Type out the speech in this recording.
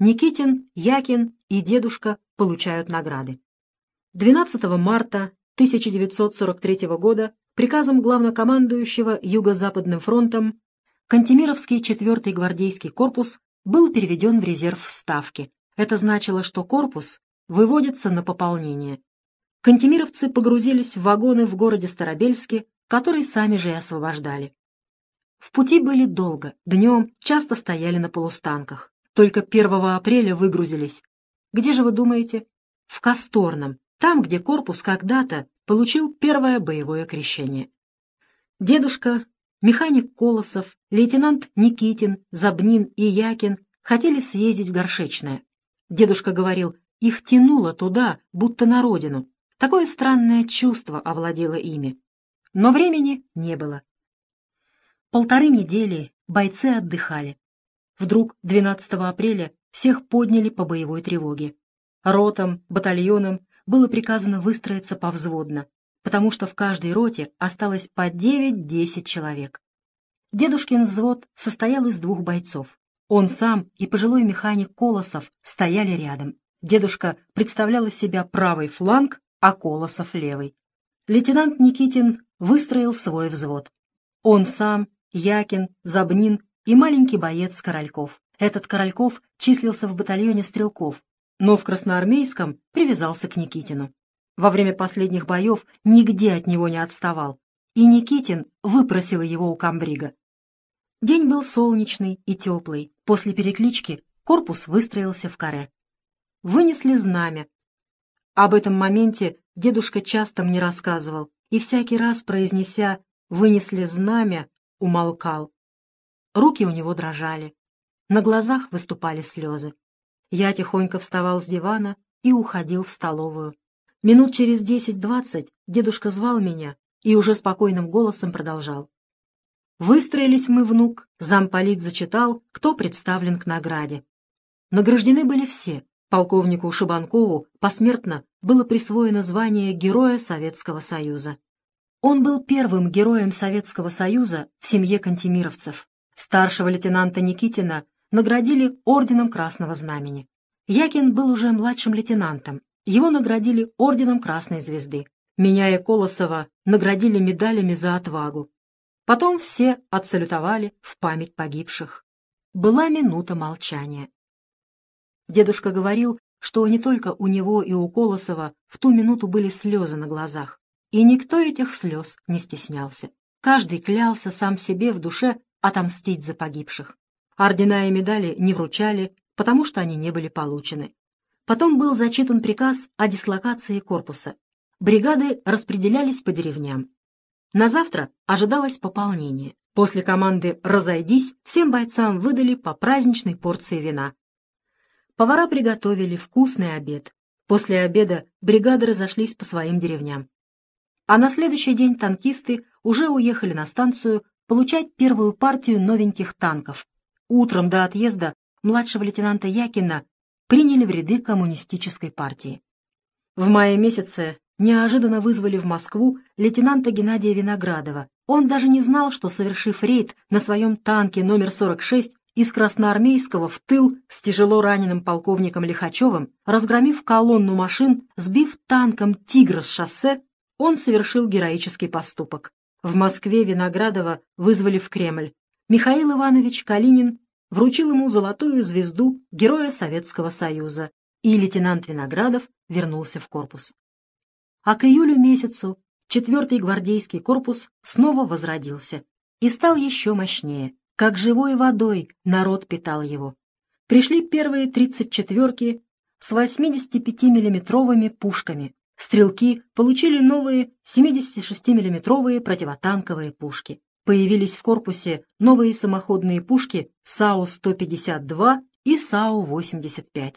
Никитин, Якин и дедушка получают награды. 12 марта 1943 года приказом главнокомандующего Юго-Западным фронтом Кантемировский 4-й гвардейский корпус был переведен в резерв Ставки. Это значило, что корпус выводится на пополнение. Кантемировцы погрузились в вагоны в городе Старобельске, который сами же и освобождали. В пути были долго, днем часто стояли на полустанках. Только 1 апреля выгрузились. Где же вы думаете? В Касторном, там, где корпус когда-то получил первое боевое крещение. Дедушка, механик Колосов, лейтенант Никитин, Забнин и Якин хотели съездить в Горшечное. Дедушка говорил, их тянуло туда, будто на родину. Такое странное чувство овладело ими. Но времени не было. Полторы недели бойцы отдыхали. Вдруг 12 апреля всех подняли по боевой тревоге. Ротам, батальонам было приказано выстроиться повзводно, потому что в каждой роте осталось по 9-10 человек. Дедушкин взвод состоял из двух бойцов. Он сам и пожилой механик Колосов стояли рядом. Дедушка представлял из себя правый фланг, а Колосов — левый. Лейтенант Никитин выстроил свой взвод. Он сам, Якин, Забнин и маленький боец Корольков. Этот Корольков числился в батальоне стрелков, но в Красноармейском привязался к Никитину. Во время последних боев нигде от него не отставал, и Никитин выпросил его у комбрига. День был солнечный и теплый. После переклички корпус выстроился в каре. Вынесли знамя. Об этом моменте дедушка часто мне рассказывал, и всякий раз, произнеся «вынесли знамя», умолкал. Руки у него дрожали. На глазах выступали слезы. Я тихонько вставал с дивана и уходил в столовую. Минут через десять-двадцать дедушка звал меня и уже спокойным голосом продолжал. Выстроились мы, внук, замполит зачитал, кто представлен к награде. Награждены были все. Полковнику Шибанкову посмертно было присвоено звание Героя Советского Союза. Он был первым героем Советского Союза в семье кантемировцев. Старшего лейтенанта Никитина наградили Орденом Красного Знамени. Якин был уже младшим лейтенантом. Его наградили Орденом Красной Звезды. Меня и Колосова наградили медалями за отвагу. Потом все отсалютовали в память погибших. Была минута молчания. Дедушка говорил, что не только у него и у Колосова в ту минуту были слезы на глазах, и никто этих слез не стеснялся. Каждый клялся сам себе в душе отомстить за погибших. Ордена и медали не вручали, потому что они не были получены. Потом был зачитан приказ о дислокации корпуса. Бригады распределялись по деревням. На завтра ожидалось пополнение. После команды «Разойдись» всем бойцам выдали по праздничной порции вина. Повара приготовили вкусный обед. После обеда бригады разошлись по своим деревням. А на следующий день танкисты уже уехали на станцию получать первую партию новеньких танков, Утром до отъезда младшего лейтенанта Якина приняли в ряды коммунистической партии. В мае месяце неожиданно вызвали в Москву лейтенанта Геннадия Виноградова. Он даже не знал, что, совершив рейд на своем танке номер 46 из Красноармейского в тыл с тяжело раненым полковником Лихачевым, разгромив колонну машин, сбив танком «Тигра» с шоссе, он совершил героический поступок. В Москве Виноградова вызвали в Кремль. Михаил Иванович Калинин вручил ему золотую звезду Героя Советского Союза, и лейтенант Виноградов вернулся в корпус. А к июлю месяцу четвертый гвардейский корпус снова возродился и стал еще мощнее. Как живой водой народ питал его. Пришли первые тридцать четверки с 85-миллиметровыми пушками. Стрелки получили новые 76-миллиметровые противотанковые пушки появились в корпусе новые самоходные пушки САУ-152 и САУ-85.